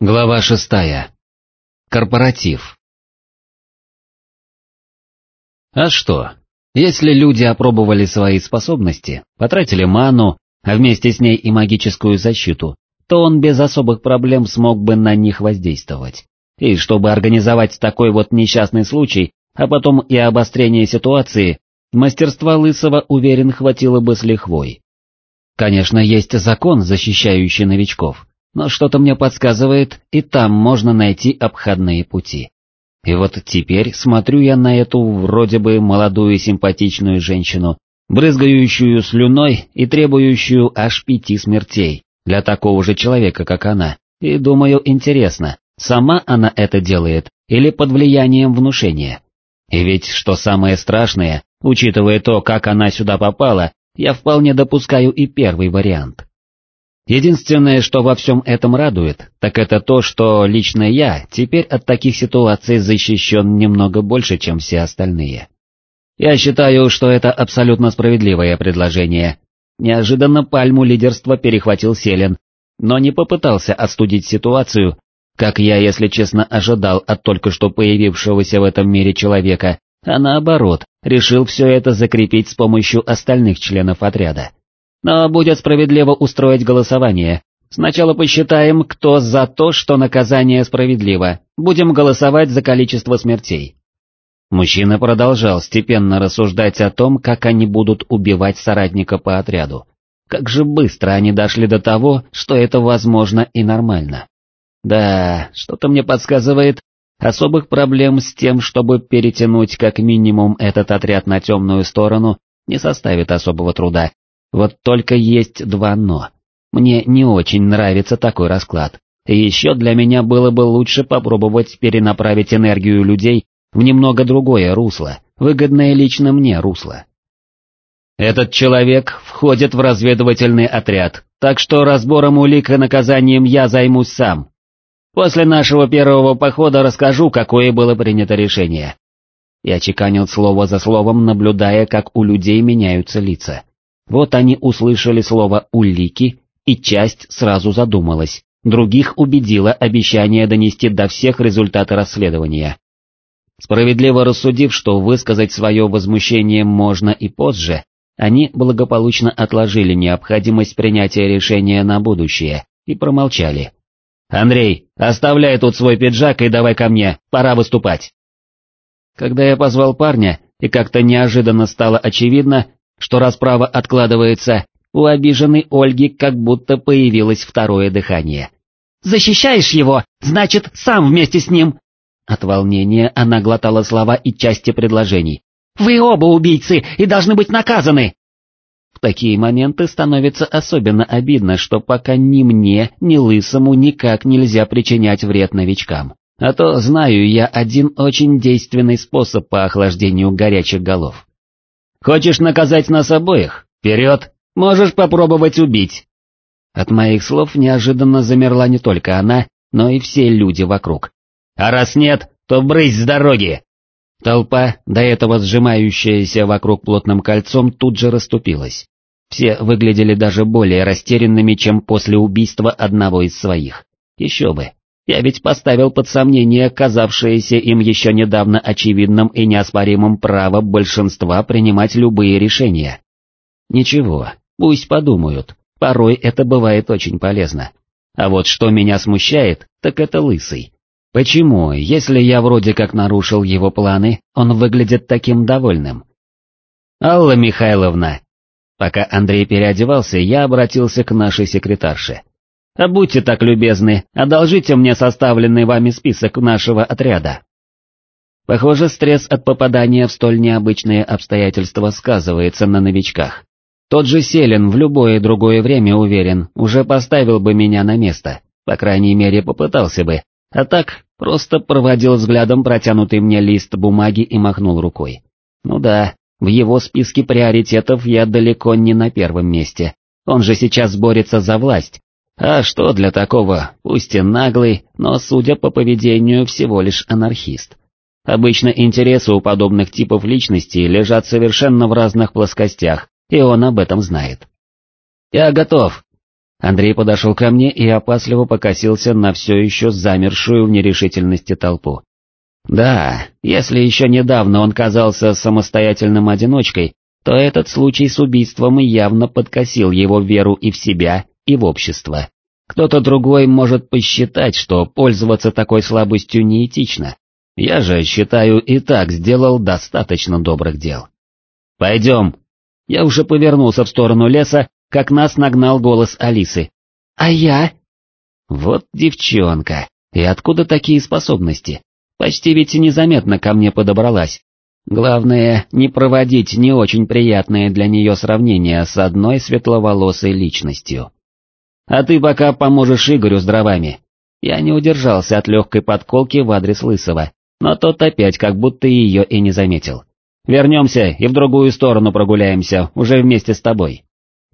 Глава шестая. Корпоратив. А что, если люди опробовали свои способности, потратили ману, а вместе с ней и магическую защиту, то он без особых проблем смог бы на них воздействовать. И чтобы организовать такой вот несчастный случай, а потом и обострение ситуации, мастерства Лысого, уверен, хватило бы с лихвой. Конечно, есть закон, защищающий новичков, но что-то мне подсказывает, и там можно найти обходные пути. И вот теперь смотрю я на эту вроде бы молодую симпатичную женщину, брызгающую слюной и требующую аж пяти смертей для такого же человека, как она, и думаю, интересно, сама она это делает или под влиянием внушения. И ведь, что самое страшное, учитывая то, как она сюда попала, я вполне допускаю и первый вариант. Единственное, что во всем этом радует, так это то, что лично я теперь от таких ситуаций защищен немного больше, чем все остальные. Я считаю, что это абсолютно справедливое предложение. Неожиданно пальму лидерства перехватил Селен, но не попытался остудить ситуацию, как я, если честно, ожидал от только что появившегося в этом мире человека, а наоборот, решил все это закрепить с помощью остальных членов отряда. Но будет справедливо устроить голосование. Сначала посчитаем, кто за то, что наказание справедливо. Будем голосовать за количество смертей. Мужчина продолжал степенно рассуждать о том, как они будут убивать соратника по отряду. Как же быстро они дошли до того, что это возможно и нормально. Да, что-то мне подсказывает, особых проблем с тем, чтобы перетянуть как минимум этот отряд на темную сторону, не составит особого труда, вот только есть два «но». Мне не очень нравится такой расклад. И еще для меня было бы лучше попробовать перенаправить энергию людей в немного другое русло, выгодное лично мне русло. Этот человек входит в разведывательный отряд, так что разбором улик и наказанием я займусь сам. После нашего первого похода расскажу, какое было принято решение. Я чеканил слово за словом, наблюдая, как у людей меняются лица. Вот они услышали слово «улики», и часть сразу задумалась, других убедило обещание донести до всех результаты расследования. Справедливо рассудив, что высказать свое возмущение можно и позже, они благополучно отложили необходимость принятия решения на будущее и промолчали. «Андрей, оставляй тут свой пиджак и давай ко мне, пора выступать». Когда я позвал парня, и как-то неожиданно стало очевидно, что расправа откладывается, у обиженной Ольги как будто появилось второе дыхание. «Защищаешь его, значит, сам вместе с ним!» От волнения она глотала слова и части предложений. «Вы оба убийцы и должны быть наказаны!» В такие моменты становится особенно обидно, что пока ни мне, ни Лысому никак нельзя причинять вред новичкам. А то знаю я один очень действенный способ по охлаждению горячих голов. Хочешь наказать нас обоих? Вперед! Можешь попробовать убить!» От моих слов неожиданно замерла не только она, но и все люди вокруг. «А раз нет, то брысь с дороги!» Толпа, до этого сжимающаяся вокруг плотным кольцом, тут же расступилась. Все выглядели даже более растерянными, чем после убийства одного из своих. Еще бы, я ведь поставил под сомнение казавшееся им еще недавно очевидным и неоспоримым право большинства принимать любые решения. Ничего, пусть подумают, порой это бывает очень полезно. А вот что меня смущает, так это лысый. Почему, если я вроде как нарушил его планы, он выглядит таким довольным? Алла Михайловна. Пока Андрей переодевался, я обратился к нашей секретарше. А будьте так любезны, одолжите мне составленный вами список нашего отряда. Похоже, стресс от попадания в столь необычные обстоятельства сказывается на новичках. Тот же Селин в любое другое время, уверен, уже поставил бы меня на место, по крайней мере попытался бы, а так просто проводил взглядом протянутый мне лист бумаги и махнул рукой. Ну да, в его списке приоритетов я далеко не на первом месте, он же сейчас борется за власть, а что для такого, пусть и наглый, но, судя по поведению, всего лишь анархист. Обычно интересы у подобных типов личностей лежат совершенно в разных плоскостях, и он об этом знает. «Я готов!» Андрей подошел ко мне и опасливо покосился на все еще замершую в нерешительности толпу. Да, если еще недавно он казался самостоятельным одиночкой, то этот случай с убийством явно подкосил его веру и в себя, и в общество. Кто-то другой может посчитать, что пользоваться такой слабостью неэтично. Я же, считаю, и так сделал достаточно добрых дел. «Пойдем». Я уже повернулся в сторону леса, как нас нагнал голос Алисы. «А я?» Вот девчонка, и откуда такие способности? Почти ведь незаметно ко мне подобралась. Главное, не проводить не очень приятное для нее сравнение с одной светловолосой личностью. А ты пока поможешь Игорю с дровами. Я не удержался от легкой подколки в адрес Лысого, но тот опять как будто ее и не заметил. Вернемся и в другую сторону прогуляемся, уже вместе с тобой.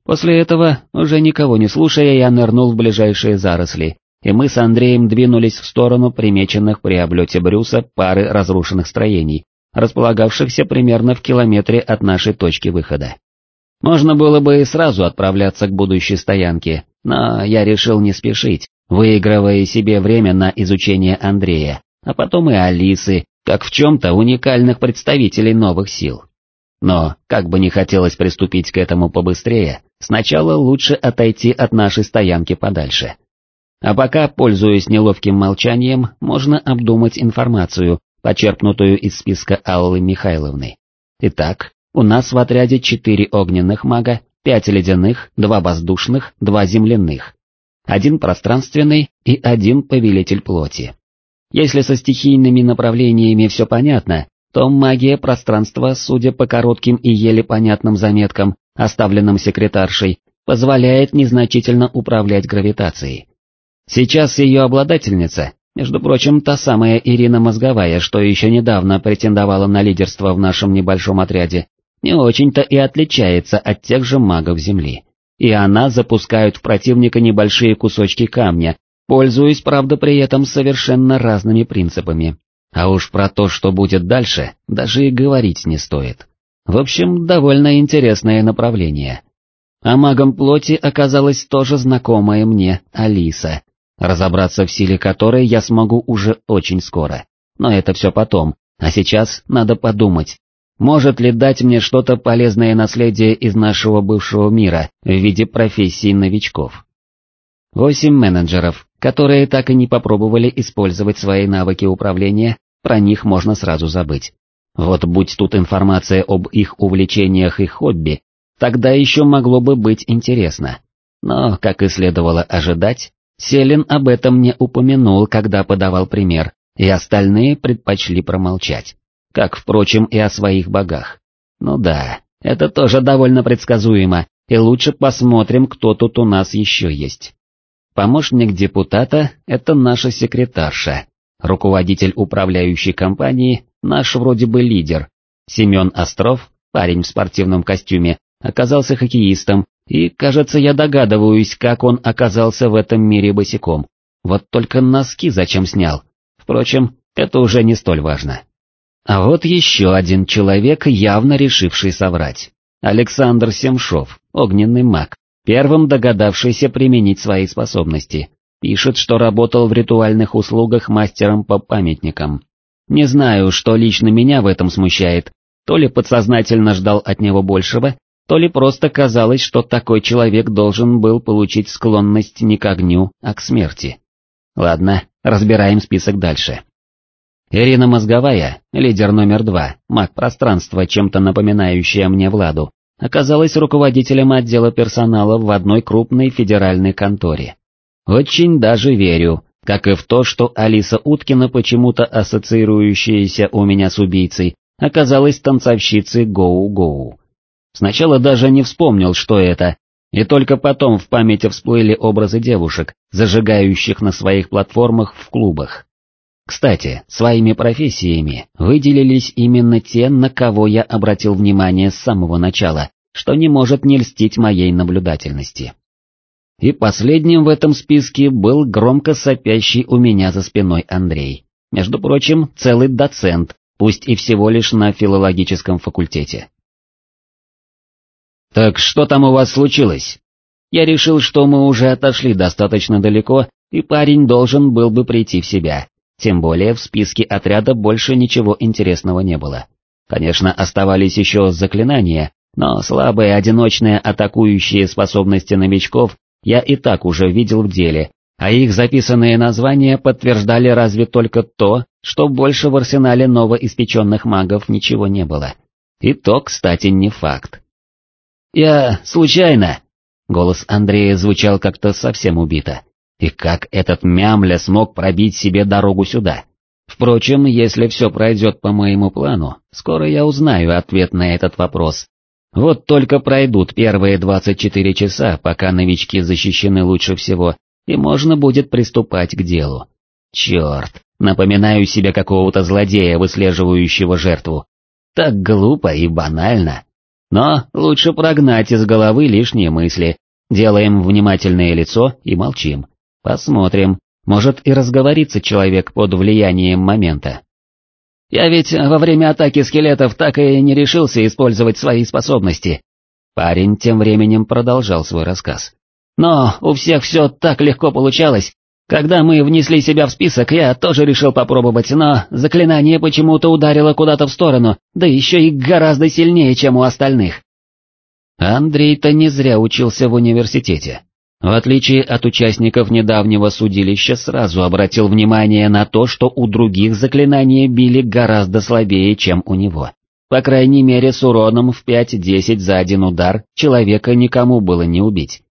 После этого, уже никого не слушая, я нырнул в ближайшие заросли, и мы с Андреем двинулись в сторону примеченных при облете Брюса пары разрушенных строений, располагавшихся примерно в километре от нашей точки выхода. Можно было бы и сразу отправляться к будущей стоянке, но я решил не спешить, выигрывая себе время на изучение Андрея, а потом и Алисы, как в чем-то уникальных представителей новых сил. Но, как бы не хотелось приступить к этому побыстрее, сначала лучше отойти от нашей стоянки подальше. А пока, пользуясь неловким молчанием, можно обдумать информацию, почерпнутую из списка Аллы Михайловны. Итак, у нас в отряде четыре огненных мага, пять ледяных, два воздушных, два земляных, один пространственный и один повелитель плоти. Если со стихийными направлениями все понятно, то магия пространства, судя по коротким и еле понятным заметкам, оставленным секретаршей, позволяет незначительно управлять гравитацией. Сейчас ее обладательница, между прочим, та самая Ирина Мозговая, что еще недавно претендовала на лидерство в нашем небольшом отряде, не очень-то и отличается от тех же магов Земли. И она запускает в противника небольшие кусочки камня, пользуясь, правда, при этом совершенно разными принципами. А уж про то, что будет дальше, даже и говорить не стоит. В общем, довольно интересное направление. А магом плоти оказалась тоже знакомая мне Алиса, разобраться в силе которой я смогу уже очень скоро. Но это все потом, а сейчас надо подумать, может ли дать мне что-то полезное наследие из нашего бывшего мира в виде профессий новичков. Восемь менеджеров, которые так и не попробовали использовать свои навыки управления, про них можно сразу забыть. Вот будь тут информация об их увлечениях и хобби, тогда еще могло бы быть интересно. Но, как и следовало ожидать, Селин об этом не упомянул, когда подавал пример, и остальные предпочли промолчать. Как, впрочем, и о своих богах. Ну да, это тоже довольно предсказуемо, и лучше посмотрим, кто тут у нас еще есть. Помощник депутата — это наша секретарша, руководитель управляющей компании, наш вроде бы лидер. Семен Остров, парень в спортивном костюме, оказался хоккеистом, и, кажется, я догадываюсь, как он оказался в этом мире босиком. Вот только носки зачем снял. Впрочем, это уже не столь важно. А вот еще один человек, явно решивший соврать. Александр Семшов, огненный маг, первым догадавшийся применить свои способности, Пишет, что работал в ритуальных услугах мастером по памятникам. Не знаю, что лично меня в этом смущает, то ли подсознательно ждал от него большего, то ли просто казалось, что такой человек должен был получить склонность не к огню, а к смерти. Ладно, разбираем список дальше. Ирина Мозговая, лидер номер два, маг пространства, чем-то напоминающая мне Владу, оказалась руководителем отдела персонала в одной крупной федеральной конторе. Очень даже верю, как и в то, что Алиса Уткина, почему-то ассоциирующаяся у меня с убийцей, оказалась танцовщицей Гоу-Гоу. Сначала даже не вспомнил, что это, и только потом в памяти всплыли образы девушек, зажигающих на своих платформах в клубах. Кстати, своими профессиями выделились именно те, на кого я обратил внимание с самого начала, что не может не льстить моей наблюдательности. И последним в этом списке был громко сопящий у меня за спиной Андрей. Между прочим, целый доцент, пусть и всего лишь на филологическом факультете. «Так что там у вас случилось?» я решил, что мы уже отошли достаточно далеко, и парень должен был бы прийти в себя. Тем более в списке отряда больше ничего интересного не было. Конечно, оставались еще заклинания, но слабые одиночные атакующие способности новичков я и так уже видел в деле, а их записанные названия подтверждали разве только то, что больше в арсенале новоиспеченных магов ничего не было. И то, кстати, не факт. «Я случайно...» Голос Андрея звучал как-то совсем убито. И как этот мямля смог пробить себе дорогу сюда? Впрочем, если все пройдет по моему плану, скоро я узнаю ответ на этот вопрос. Вот только пройдут первые 24 часа, пока новички защищены лучше всего, и можно будет приступать к делу. Черт, напоминаю себе какого-то злодея, выслеживающего жертву. Так глупо и банально. Но лучше прогнать из головы лишние мысли, делаем внимательное лицо и молчим. Посмотрим, может и разговорится человек под влиянием момента. Я ведь во время атаки скелетов так и не решился использовать свои способности. Парень тем временем продолжал свой рассказ. Но у всех все так легко получалось. Когда мы внесли себя в список, я тоже решил попробовать, но заклинание почему-то ударило куда-то в сторону, да еще и гораздо сильнее, чем у остальных. Андрей-то не зря учился в университете. В отличие от участников недавнего судилища, сразу обратил внимание на то, что у других заклинания били гораздо слабее, чем у него. По крайней мере, с уроном в 5-10 за один удар человека никому было не убить.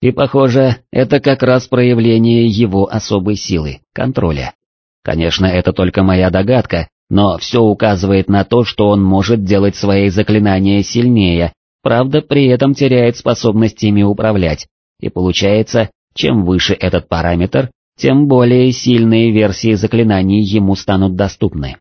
И похоже, это как раз проявление его особой силы, контроля. Конечно, это только моя догадка, но все указывает на то, что он может делать свои заклинания сильнее, правда при этом теряет способность ими управлять, и получается, чем выше этот параметр, тем более сильные версии заклинаний ему станут доступны.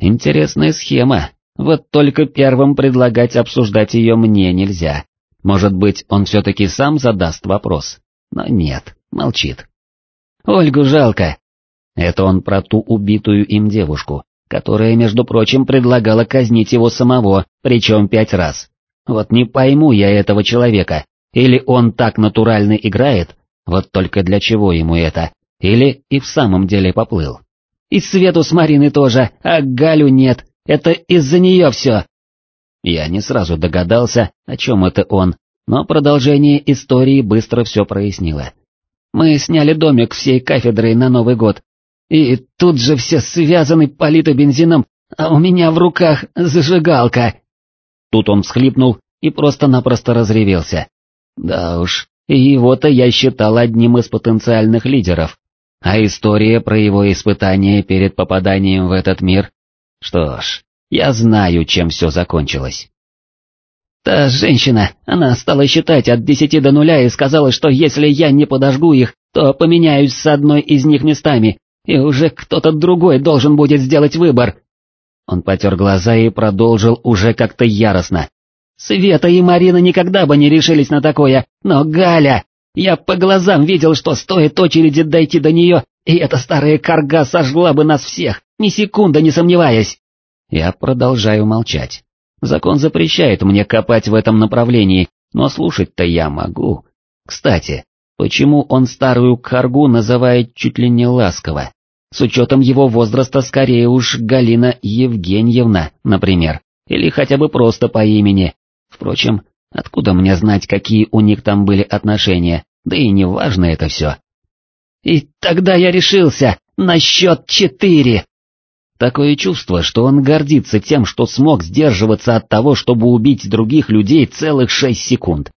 Интересная схема, вот только первым предлагать обсуждать ее мне нельзя, может быть, он все-таки сам задаст вопрос, но нет, молчит. Ольгу жалко. Это он про ту убитую им девушку, которая, между прочим, предлагала казнить его самого, причем пять раз. Вот не пойму я этого человека, или он так натурально играет, вот только для чего ему это, или и в самом деле поплыл. И Свету с Мариной тоже, а Галю нет, это из-за нее все. Я не сразу догадался, о чем это он, но продолжение истории быстро все прояснило. Мы сняли домик всей кафедрой на Новый год, и тут же все связаны полито бензином, а у меня в руках зажигалка. Тут он всхлипнул и просто-напросто разревелся. Да уж, его-то я считал одним из потенциальных лидеров. А история про его испытания перед попаданием в этот мир... Что ж, я знаю, чем все закончилось. Та женщина, она стала считать от десяти до нуля и сказала, что если я не подожгу их, то поменяюсь с одной из них местами, и уже кто-то другой должен будет сделать выбор. Он потер глаза и продолжил уже как-то яростно. Света и Марина никогда бы не решились на такое, но Галя... Я по глазам видел, что стоит очереди дойти до нее, и эта старая карга сожгла бы нас всех, ни секунды не сомневаясь. Я продолжаю молчать. Закон запрещает мне копать в этом направлении, но слушать-то я могу. Кстати, почему он старую каргу называет чуть ли не ласково? С учетом его возраста скорее уж Галина Евгеньевна, например, или хотя бы просто по имени. Впрочем, откуда мне знать, какие у них там были отношения, да и не важно это все. И тогда я решился, на счет четыре. Такое чувство, что он гордится тем, что смог сдерживаться от того, чтобы убить других людей целых шесть секунд.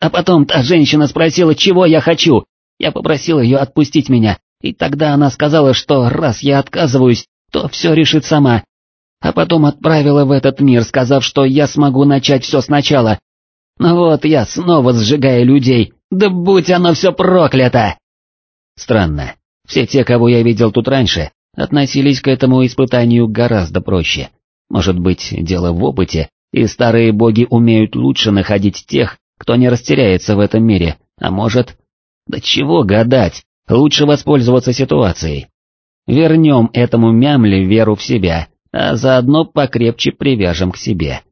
А потом та женщина спросила, чего я хочу. Я попросил ее отпустить меня, и тогда она сказала, что раз я отказываюсь, то все решит сама. А потом отправила в этот мир, сказав, что я смогу начать все сначала. Но вот я снова сжигаю людей, да будь оно все проклято! Странно, все те, кого я видел тут раньше, относились к этому испытанию гораздо проще. Может быть, дело в опыте, и старые боги умеют лучше находить тех, кто не растеряется в этом мире, а может... Да чего гадать, лучше воспользоваться ситуацией. Вернем этому мямле веру в себя, а заодно покрепче привяжем к себе.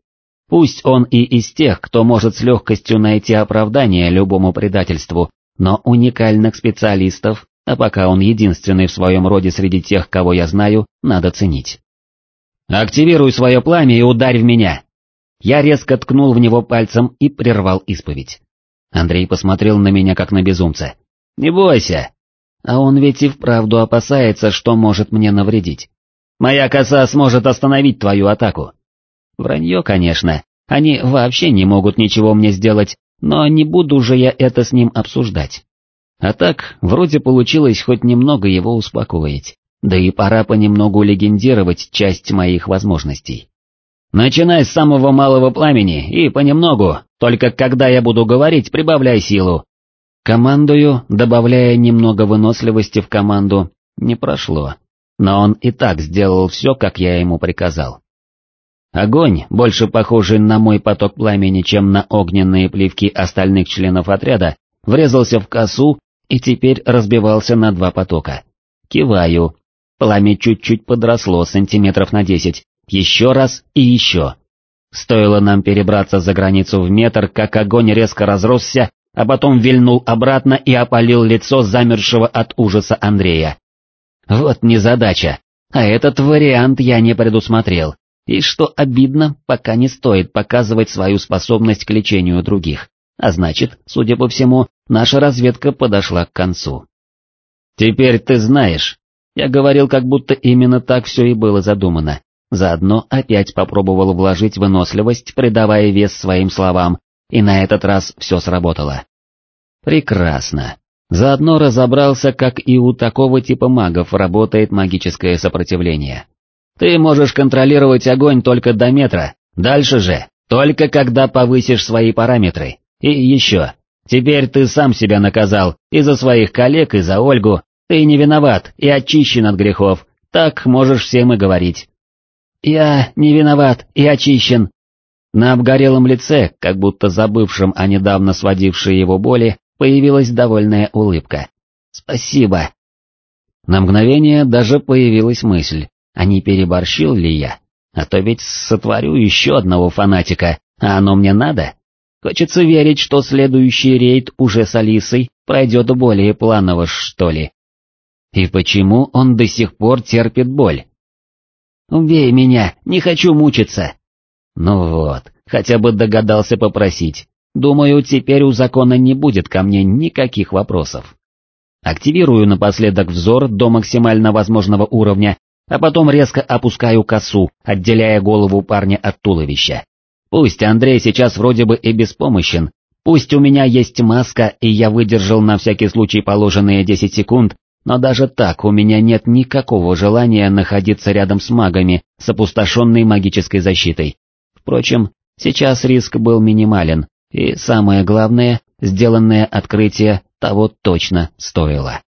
Пусть он и из тех, кто может с легкостью найти оправдание любому предательству, но уникальных специалистов, а пока он единственный в своем роде среди тех, кого я знаю, надо ценить. «Активируй свое пламя и ударь в меня!» Я резко ткнул в него пальцем и прервал исповедь. Андрей посмотрел на меня как на безумца. «Не бойся!» А он ведь и вправду опасается, что может мне навредить. «Моя коса сможет остановить твою атаку!» Вранье, конечно, они вообще не могут ничего мне сделать, но не буду же я это с ним обсуждать. А так, вроде получилось хоть немного его успокоить, да и пора понемногу легендировать часть моих возможностей. Начинай с самого малого пламени и понемногу, только когда я буду говорить, прибавляй силу. Командую, добавляя немного выносливости в команду, не прошло, но он и так сделал все, как я ему приказал. Огонь, больше похожий на мой поток пламени, чем на огненные плевки остальных членов отряда, врезался в косу и теперь разбивался на два потока. Киваю. Пламя чуть-чуть подросло сантиметров на десять, еще раз и еще. Стоило нам перебраться за границу в метр, как огонь резко разросся, а потом вильнул обратно и опалил лицо замершего от ужаса Андрея. Вот незадача, а этот вариант я не предусмотрел, и что обидно, пока не стоит показывать свою способность к лечению других, а значит, судя по всему, наша разведка подошла к концу. «Теперь ты знаешь», я говорил, как будто именно так все и было задумано, заодно опять попробовал вложить выносливость, придавая вес своим словам, и на этот раз все сработало. Прекрасно. Заодно разобрался, как и у такого типа магов работает магическое сопротивление. Ты можешь контролировать огонь только до метра, дальше же, только когда повысишь свои параметры. И еще, теперь ты сам себя наказал, и за своих коллег, и за Ольгу, ты не виноват и очищен от грехов, так можешь всем и говорить. Я не виноват и очищен. На обгорелом лице, как будто забывшем о недавно сводившей его боли, появилась довольная улыбка. Спасибо. На мгновение даже появилась мысль, а не переборщил ли я? А то ведь сотворю еще одного фанатика, а оно мне надо? Хочется верить, что следующий рейд уже с Алисой пройдет более планово, что ли. И почему он до сих пор терпит боль? «Убей меня, не хочу мучиться!» Ну вот, хотя бы догадался попросить. Думаю, теперь у закона не будет ко мне никаких вопросов. Активирую напоследок взор до максимально возможного уровня а потом резко опускаю косу, отделяя голову парня от туловища. Пусть Андрей сейчас вроде бы и беспомощен, пусть у меня есть маска и я выдержал на всякий случай положенные 10 секунд, но даже так у меня нет никакого желания находиться рядом с магами с опустошенной магической защитой. Впрочем, сейчас риск был минимален, и самое главное, сделанное открытие того точно стоило.